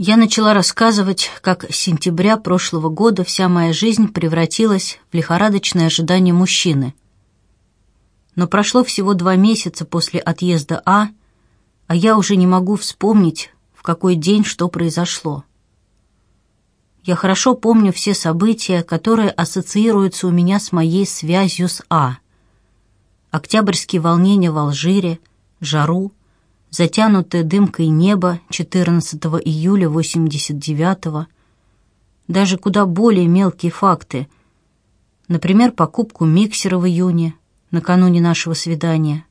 Я начала рассказывать, как с сентября прошлого года вся моя жизнь превратилась в лихорадочное ожидание мужчины. Но прошло всего два месяца после отъезда А, а я уже не могу вспомнить, в какой день что произошло. Я хорошо помню все события, которые ассоциируются у меня с моей связью с А. Октябрьские волнения в Алжире, жару, затянутое дымкой небо 14 июля 89-го, даже куда более мелкие факты, например, покупку миксера в июне, накануне нашего свидания.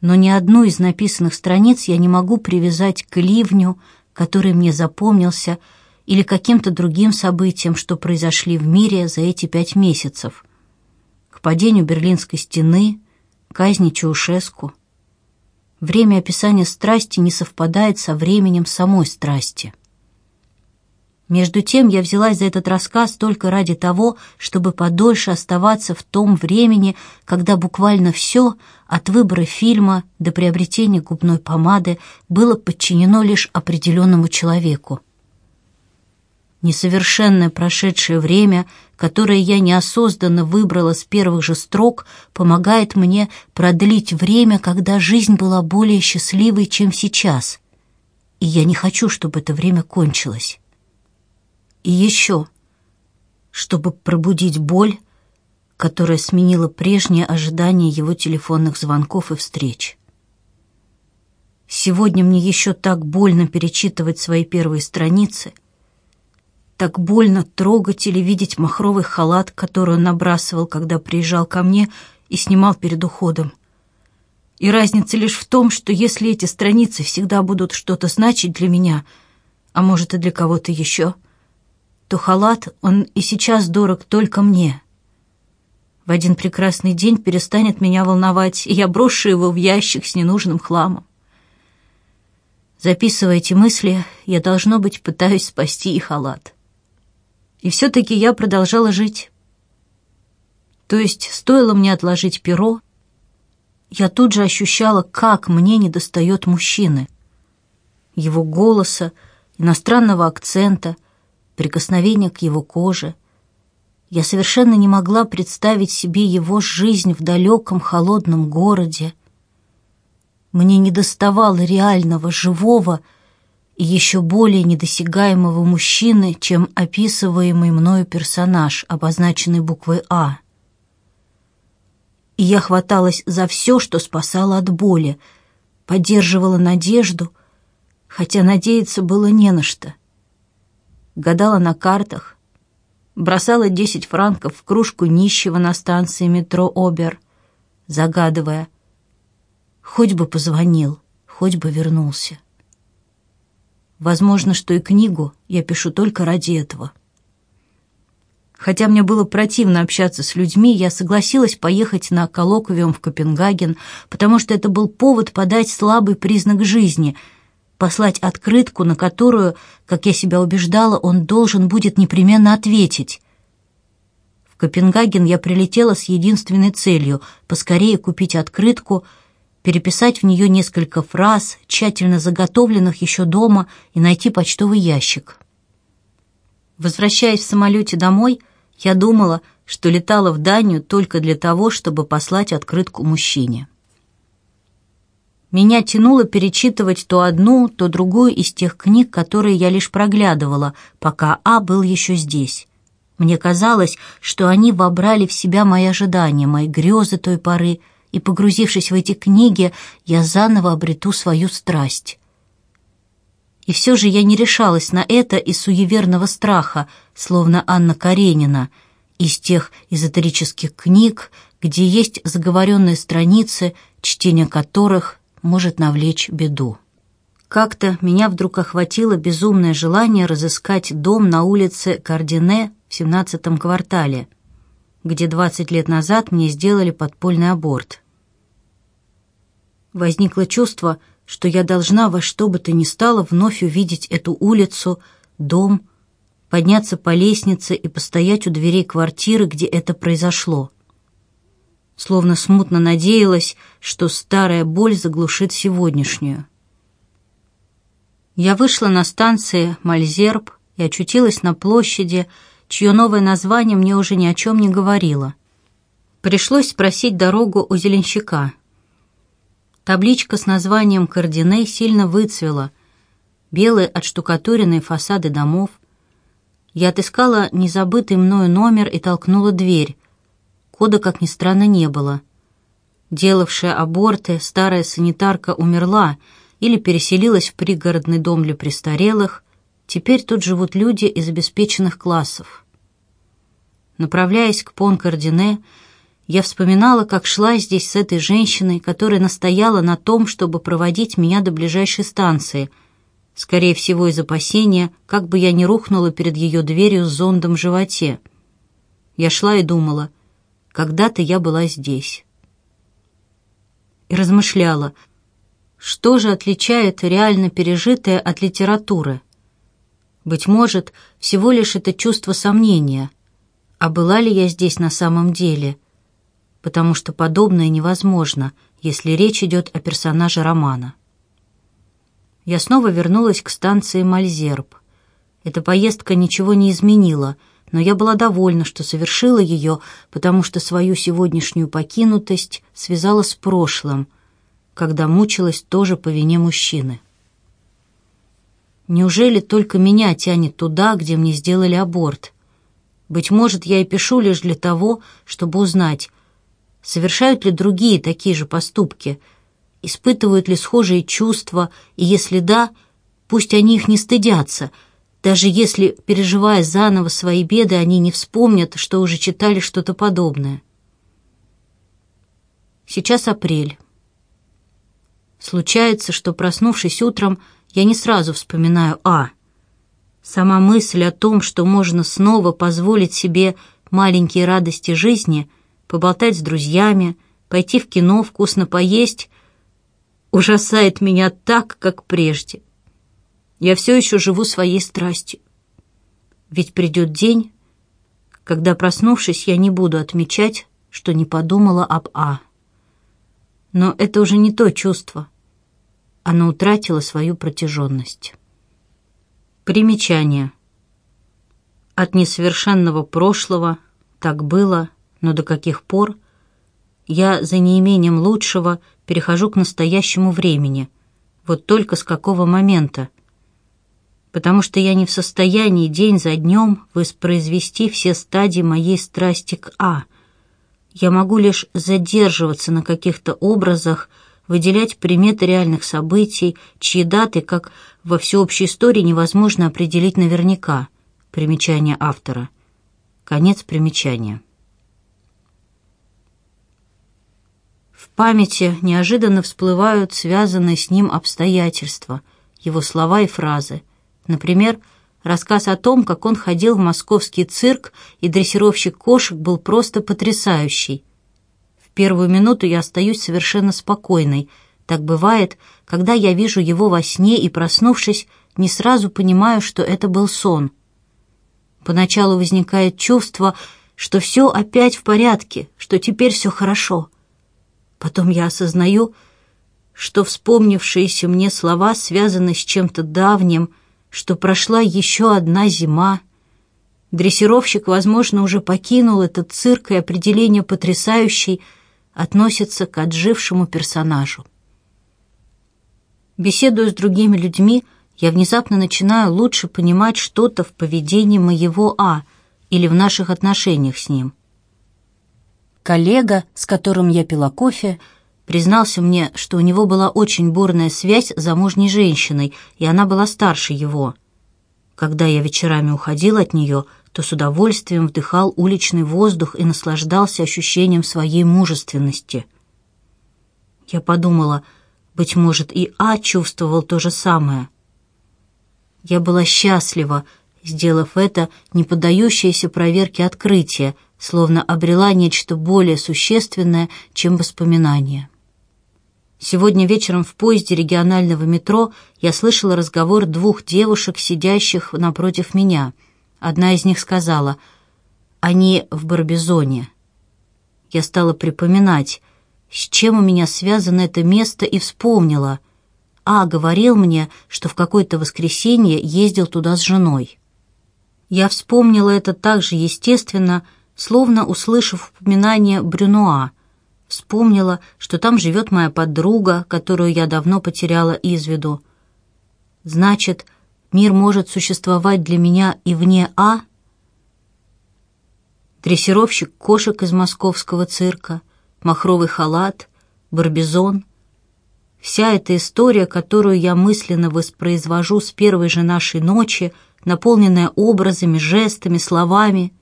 Но ни одну из написанных страниц я не могу привязать к ливню, который мне запомнился, или каким-то другим событиям, что произошли в мире за эти пять месяцев. К падению Берлинской стены, казни Чаушеску — Время описания страсти не совпадает со временем самой страсти. Между тем я взялась за этот рассказ только ради того, чтобы подольше оставаться в том времени, когда буквально все, от выбора фильма до приобретения губной помады, было подчинено лишь определенному человеку. Несовершенное прошедшее время, которое я неосознанно выбрала с первых же строк, помогает мне продлить время, когда жизнь была более счастливой, чем сейчас. И я не хочу, чтобы это время кончилось. И еще, чтобы пробудить боль, которая сменила прежнее ожидание его телефонных звонков и встреч. Сегодня мне еще так больно перечитывать свои первые страницы — так больно трогать или видеть махровый халат, который он набрасывал, когда приезжал ко мне и снимал перед уходом. И разница лишь в том, что если эти страницы всегда будут что-то значить для меня, а может и для кого-то еще, то халат, он и сейчас дорог только мне. В один прекрасный день перестанет меня волновать, и я брошу его в ящик с ненужным хламом. Записывая эти мысли, я, должно быть, пытаюсь спасти и халат. И все-таки я продолжала жить. То есть стоило мне отложить перо, я тут же ощущала, как мне недостает мужчины. Его голоса, иностранного акцента, прикосновения к его коже. Я совершенно не могла представить себе его жизнь в далеком холодном городе. Мне недоставало реального, живого, и еще более недосягаемого мужчины, чем описываемый мною персонаж, обозначенный буквой «А». И я хваталась за все, что спасало от боли, поддерживала надежду, хотя надеяться было не на что. Гадала на картах, бросала десять франков в кружку нищего на станции метро «Обер», загадывая, хоть бы позвонил, хоть бы вернулся. Возможно, что и книгу я пишу только ради этого. Хотя мне было противно общаться с людьми, я согласилась поехать на коллоквиум в Копенгаген, потому что это был повод подать слабый признак жизни, послать открытку, на которую, как я себя убеждала, он должен будет непременно ответить. В Копенгаген я прилетела с единственной целью — поскорее купить открытку — переписать в нее несколько фраз, тщательно заготовленных еще дома, и найти почтовый ящик. Возвращаясь в самолете домой, я думала, что летала в Данию только для того, чтобы послать открытку мужчине. Меня тянуло перечитывать то одну, то другую из тех книг, которые я лишь проглядывала, пока А был еще здесь. Мне казалось, что они вобрали в себя мои ожидания, мои грезы той поры — и, погрузившись в эти книги, я заново обрету свою страсть. И все же я не решалась на это из суеверного страха, словно Анна Каренина, из тех эзотерических книг, где есть заговоренные страницы, чтение которых может навлечь беду. Как-то меня вдруг охватило безумное желание разыскать дом на улице Кардине в семнадцатом квартале — где 20 лет назад мне сделали подпольный аборт. Возникло чувство, что я должна во что бы то ни стало вновь увидеть эту улицу, дом, подняться по лестнице и постоять у дверей квартиры, где это произошло. Словно смутно надеялась, что старая боль заглушит сегодняшнюю. Я вышла на станции Мальзерб и очутилась на площади, чье новое название мне уже ни о чем не говорило. Пришлось спросить дорогу у зеленщика. Табличка с названием Кардиней сильно выцвела. Белые отштукатуренные фасады домов. Я отыскала незабытый мною номер и толкнула дверь. Кода, как ни странно, не было. Делавшая аборты, старая санитарка умерла или переселилась в пригородный дом для престарелых. Теперь тут живут люди из обеспеченных классов. Направляясь к Пон-Кардине, я вспоминала, как шла здесь с этой женщиной, которая настояла на том, чтобы проводить меня до ближайшей станции, скорее всего из опасения, как бы я не рухнула перед ее дверью с зондом в животе. Я шла и думала, когда-то я была здесь. И размышляла, что же отличает реально пережитое от литературы. Быть может, всего лишь это чувство сомнения. А была ли я здесь на самом деле – потому что подобное невозможно, если речь идет о персонаже романа. Я снова вернулась к станции Мальзерб. Эта поездка ничего не изменила, но я была довольна, что совершила ее, потому что свою сегодняшнюю покинутость связала с прошлым, когда мучилась тоже по вине мужчины. Неужели только меня тянет туда, где мне сделали аборт? Быть может, я и пишу лишь для того, чтобы узнать, Совершают ли другие такие же поступки? Испытывают ли схожие чувства? И если да, пусть они их не стыдятся, даже если, переживая заново свои беды, они не вспомнят, что уже читали что-то подобное. Сейчас апрель. Случается, что, проснувшись утром, я не сразу вспоминаю «А». Сама мысль о том, что можно снова позволить себе маленькие радости жизни – поболтать с друзьями, пойти в кино, вкусно поесть, ужасает меня так, как прежде. Я все еще живу своей страстью. Ведь придет день, когда, проснувшись, я не буду отмечать, что не подумала об А. Но это уже не то чувство. Оно утратило свою протяженность. Примечание. От несовершенного прошлого так было, но до каких пор я за неимением лучшего перехожу к настоящему времени? Вот только с какого момента? Потому что я не в состоянии день за днем воспроизвести все стадии моей страсти к А. Я могу лишь задерживаться на каких-то образах, выделять приметы реальных событий, чьи даты, как во всеобщей истории, невозможно определить наверняка. Примечание автора. Конец примечания. памяти неожиданно всплывают связанные с ним обстоятельства, его слова и фразы. Например, рассказ о том, как он ходил в московский цирк, и дрессировщик кошек был просто потрясающий. Первую минуту я остаюсь совершенно спокойной. Так бывает, когда я вижу его во сне и, проснувшись, не сразу понимаю, что это был сон. Поначалу возникает чувство, что все опять в порядке, что теперь все хорошо — Потом я осознаю, что вспомнившиеся мне слова связаны с чем-то давним, что прошла еще одна зима. Дрессировщик, возможно, уже покинул этот цирк, и определение «потрясающий» относится к отжившему персонажу. Беседуя с другими людьми, я внезапно начинаю лучше понимать что-то в поведении моего А или в наших отношениях с ним. Коллега, с которым я пила кофе, признался мне, что у него была очень бурная связь с замужней женщиной, и она была старше его. Когда я вечерами уходил от нее, то с удовольствием вдыхал уличный воздух и наслаждался ощущением своей мужественности. Я подумала, быть может, и А чувствовал то же самое. Я была счастлива, сделав это не поддающееся проверке открытие — словно обрела нечто более существенное, чем воспоминания. Сегодня вечером в поезде регионального метро я слышала разговор двух девушек, сидящих напротив меня. Одна из них сказала «Они в Барбизоне». Я стала припоминать, с чем у меня связано это место, и вспомнила. А. говорил мне, что в какое-то воскресенье ездил туда с женой. Я вспомнила это так же естественно, словно услышав упоминание Брюнуа. Вспомнила, что там живет моя подруга, которую я давно потеряла из виду. Значит, мир может существовать для меня и вне А? Дрессировщик кошек из московского цирка, махровый халат, барбизон. Вся эта история, которую я мысленно воспроизвожу с первой же нашей ночи, наполненная образами, жестами, словами.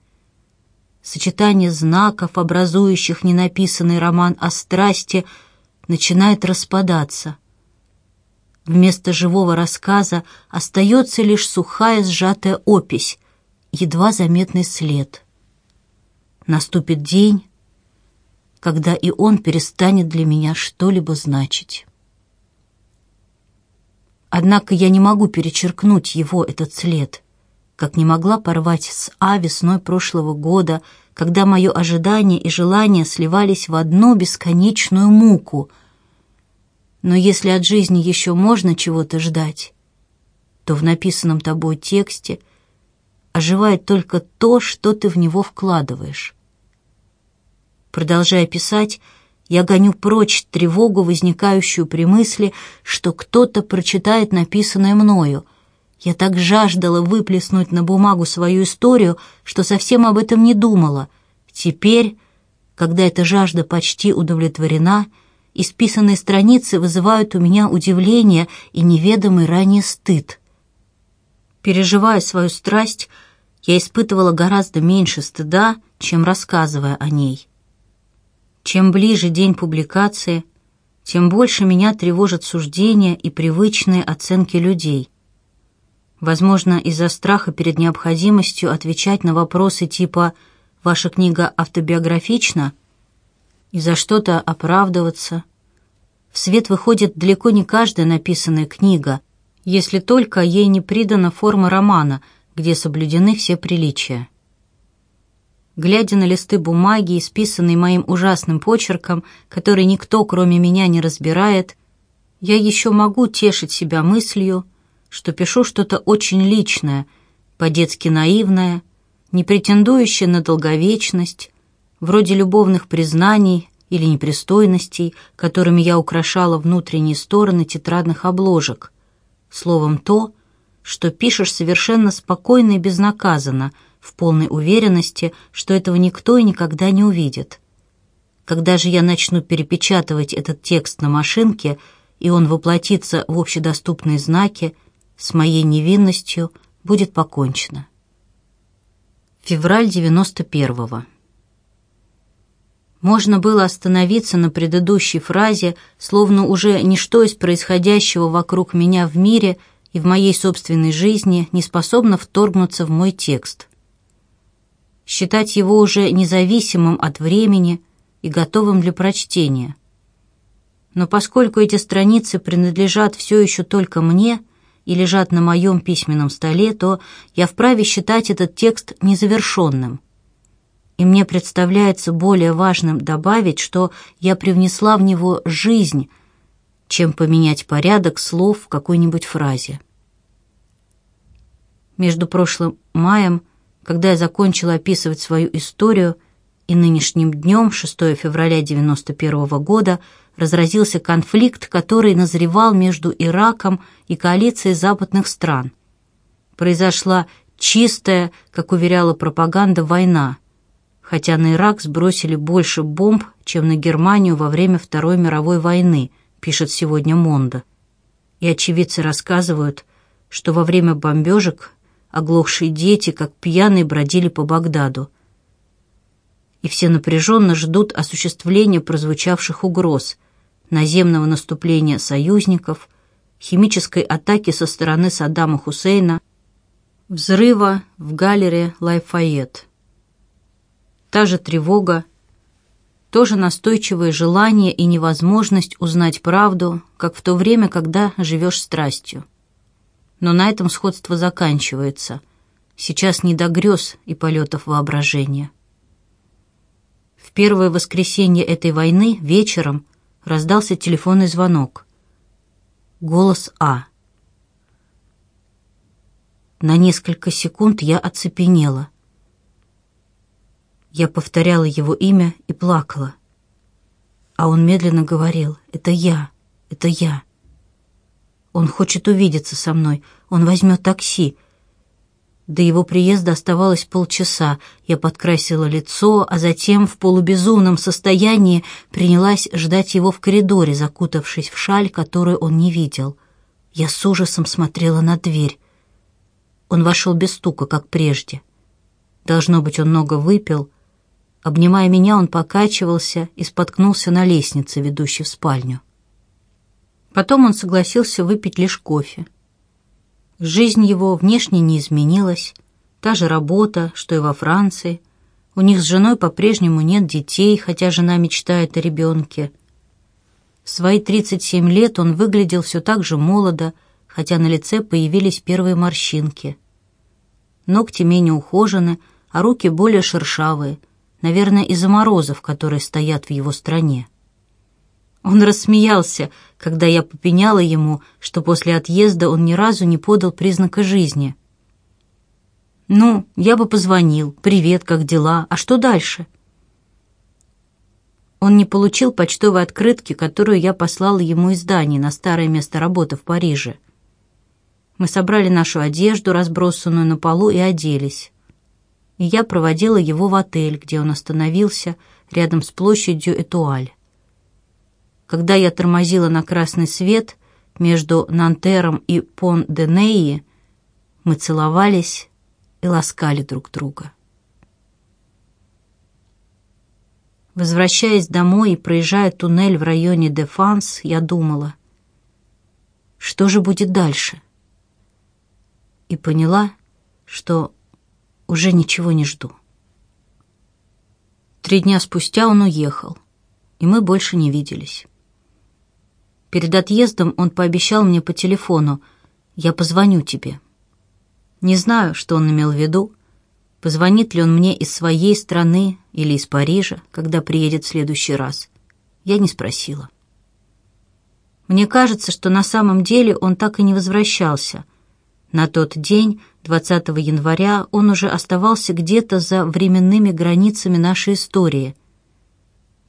Сочетание знаков, образующих ненаписанный роман о страсти, начинает распадаться. Вместо живого рассказа остается лишь сухая сжатая опись, едва заметный след. Наступит день, когда и он перестанет для меня что-либо значить. Однако я не могу перечеркнуть его, этот след, как не могла порвать с А весной прошлого года, когда мое ожидание и желание сливались в одну бесконечную муку. Но если от жизни еще можно чего-то ждать, то в написанном тобой тексте оживает только то, что ты в него вкладываешь. Продолжая писать, я гоню прочь тревогу, возникающую при мысли, что кто-то прочитает написанное мною. Я так жаждала выплеснуть на бумагу свою историю, что совсем об этом не думала. Теперь, когда эта жажда почти удовлетворена, исписанные страницы вызывают у меня удивление и неведомый ранее стыд. Переживая свою страсть, я испытывала гораздо меньше стыда, чем рассказывая о ней. Чем ближе день публикации, тем больше меня тревожат суждения и привычные оценки людей. Возможно, из-за страха перед необходимостью отвечать на вопросы типа «Ваша книга автобиографична?» и за что-то оправдываться. В свет выходит далеко не каждая написанная книга, если только ей не придана форма романа, где соблюдены все приличия. Глядя на листы бумаги, исписанные моим ужасным почерком, который никто, кроме меня, не разбирает, я еще могу тешить себя мыслью, что пишу что-то очень личное, по-детски наивное, не претендующее на долговечность, вроде любовных признаний или непристойностей, которыми я украшала внутренние стороны тетрадных обложек. Словом, то, что пишешь совершенно спокойно и безнаказанно — в полной уверенности, что этого никто и никогда не увидит. Когда же я начну перепечатывать этот текст на машинке, и он воплотится в общедоступные знаки, с моей невинностью будет покончено. Февраль 91-го. Можно было остановиться на предыдущей фразе, словно уже ничто из происходящего вокруг меня в мире и в моей собственной жизни не способно вторгнуться в мой текст считать его уже независимым от времени и готовым для прочтения. Но поскольку эти страницы принадлежат все еще только мне и лежат на моем письменном столе, то я вправе считать этот текст незавершенным. И мне представляется более важным добавить, что я привнесла в него жизнь, чем поменять порядок слов в какой-нибудь фразе. Между прошлым маем когда я закончила описывать свою историю, и нынешним днем, 6 февраля 91 года, разразился конфликт, который назревал между Ираком и коалицией западных стран. Произошла чистая, как уверяла пропаганда, война, хотя на Ирак сбросили больше бомб, чем на Германию во время Второй мировой войны, пишет сегодня Мондо. И очевидцы рассказывают, что во время бомбежек оглохшие дети, как пьяные, бродили по Багдаду. И все напряженно ждут осуществления прозвучавших угроз, наземного наступления союзников, химической атаки со стороны Саддама Хусейна, взрыва в галерее Лафайет. Та же тревога, то же настойчивое желание и невозможность узнать правду, как в то время, когда живешь страстью но на этом сходство заканчивается. Сейчас не до грез и полетов воображения. В первое воскресенье этой войны вечером раздался телефонный звонок. Голос А. На несколько секунд я оцепенела. Я повторяла его имя и плакала. А он медленно говорил «Это я, это я». Он хочет увидеться со мной, он возьмет такси. До его приезда оставалось полчаса. Я подкрасила лицо, а затем в полубезумном состоянии принялась ждать его в коридоре, закутавшись в шаль, которую он не видел. Я с ужасом смотрела на дверь. Он вошел без стука, как прежде. Должно быть, он много выпил. Обнимая меня, он покачивался и споткнулся на лестнице, ведущей в спальню. Потом он согласился выпить лишь кофе. Жизнь его внешне не изменилась, та же работа, что и во Франции. У них с женой по-прежнему нет детей, хотя жена мечтает о ребенке. В свои 37 лет он выглядел все так же молодо, хотя на лице появились первые морщинки. Ногти менее ухожены, а руки более шершавые, наверное, из-за морозов, которые стоят в его стране. Он рассмеялся, когда я попеняла ему, что после отъезда он ни разу не подал признака жизни. «Ну, я бы позвонил. Привет, как дела? А что дальше?» Он не получил почтовой открытки, которую я послала ему из Дании на старое место работы в Париже. Мы собрали нашу одежду, разбросанную на полу, и оделись. И я проводила его в отель, где он остановился, рядом с площадью Этуаль. Когда я тормозила на красный свет между Нантером и Пон-де-Неи, мы целовались и ласкали друг друга. Возвращаясь домой и проезжая туннель в районе Дефанс, я думала, что же будет дальше? и поняла, что уже ничего не жду. Три дня спустя он уехал, и мы больше не виделись. Перед отъездом он пообещал мне по телефону «Я позвоню тебе». Не знаю, что он имел в виду, позвонит ли он мне из своей страны или из Парижа, когда приедет в следующий раз. Я не спросила. Мне кажется, что на самом деле он так и не возвращался — на тот день, 20 января, он уже оставался где-то за временными границами нашей истории.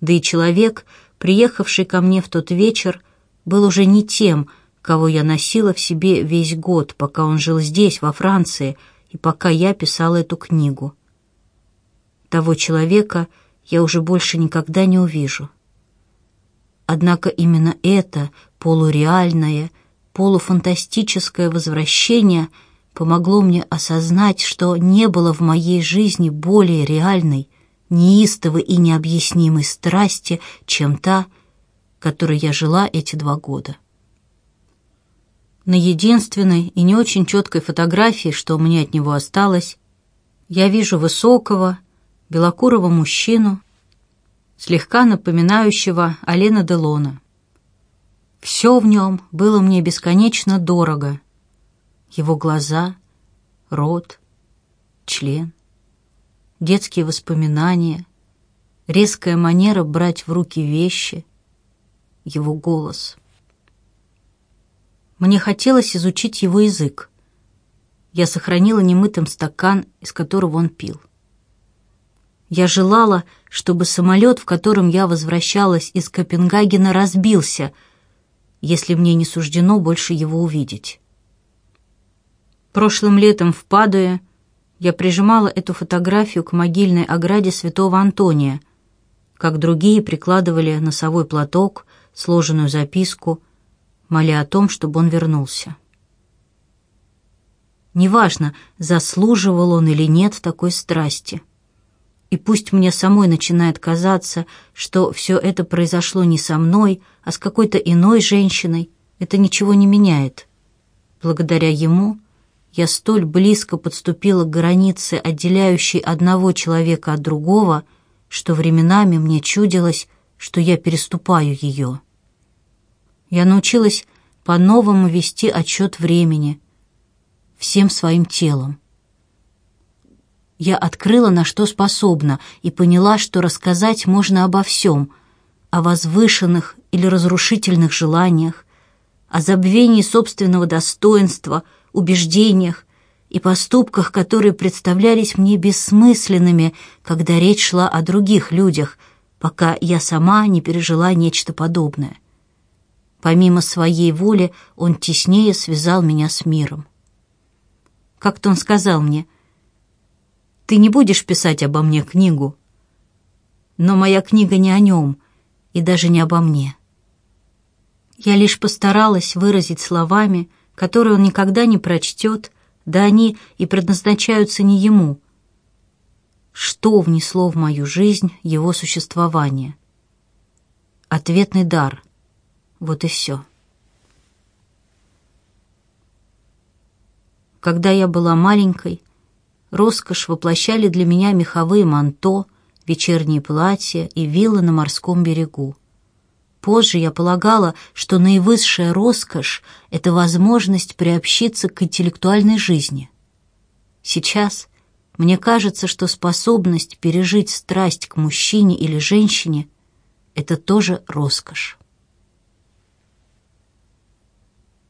Да и человек, приехавший ко мне в тот вечер, был уже не тем, кого я носила в себе весь год, пока он жил здесь, во Франции, и пока я писала эту книгу. Того человека я уже больше никогда не увижу. Однако именно это полуреальное — полуфантастическое возвращение помогло мне осознать, что не было в моей жизни более реальной, неистовой и необъяснимой страсти, чем та, которой я жила эти два года. На единственной и не очень четкой фотографии, что у меня от него осталось, я вижу высокого, белокурого мужчину, слегка напоминающего Алена Делона. Все в нем было мне бесконечно дорого. Его глаза, рот, член, детские воспоминания, резкая манера брать в руки вещи, его голос. Мне хотелось изучить его язык. Я сохранила немытым стакан, из которого он пил. Я желала, чтобы самолет, в котором я возвращалась из Копенгагена, разбился — если мне не суждено больше его увидеть. Прошлым летом в Падуе я прижимала эту фотографию к могильной ограде святого Антония, как другие прикладывали носовой платок, сложенную записку, моля о том, чтобы он вернулся. Неважно, заслуживал он или нет такой страсти. И пусть мне самой начинает казаться, что все это произошло не со мной, а с какой-то иной женщиной, это ничего не меняет. Благодаря ему я столь близко подступила к границе, отделяющей одного человека от другого, что временами мне чудилось, что я переступаю ее. Я научилась по-новому вести отчет времени, всем своим телом. Я открыла, на что способна, и поняла, что рассказать можно обо всем, о возвышенных или разрушительных желаниях, о забвении собственного достоинства, убеждениях и поступках, которые представлялись мне бессмысленными, когда речь шла о других людях, пока я сама не пережила нечто подобное. Помимо своей воли он теснее связал меня с миром. Как-то он сказал мне, «Ты не будешь писать обо мне книгу, но моя книга не о нем и даже не обо мне». Я лишь постаралась выразить словами, которые он никогда не прочтет, да они и предназначаются не ему. Что внесло в мою жизнь его существование? Ответный дар. Вот и все. Когда я была маленькой, роскошь воплощали для меня меховые манто, вечерние платья и виллы на морском берегу. Позже я полагала, что наивысшая роскошь — это возможность приобщиться к интеллектуальной жизни. Сейчас мне кажется, что способность пережить страсть к мужчине или женщине — это тоже роскошь.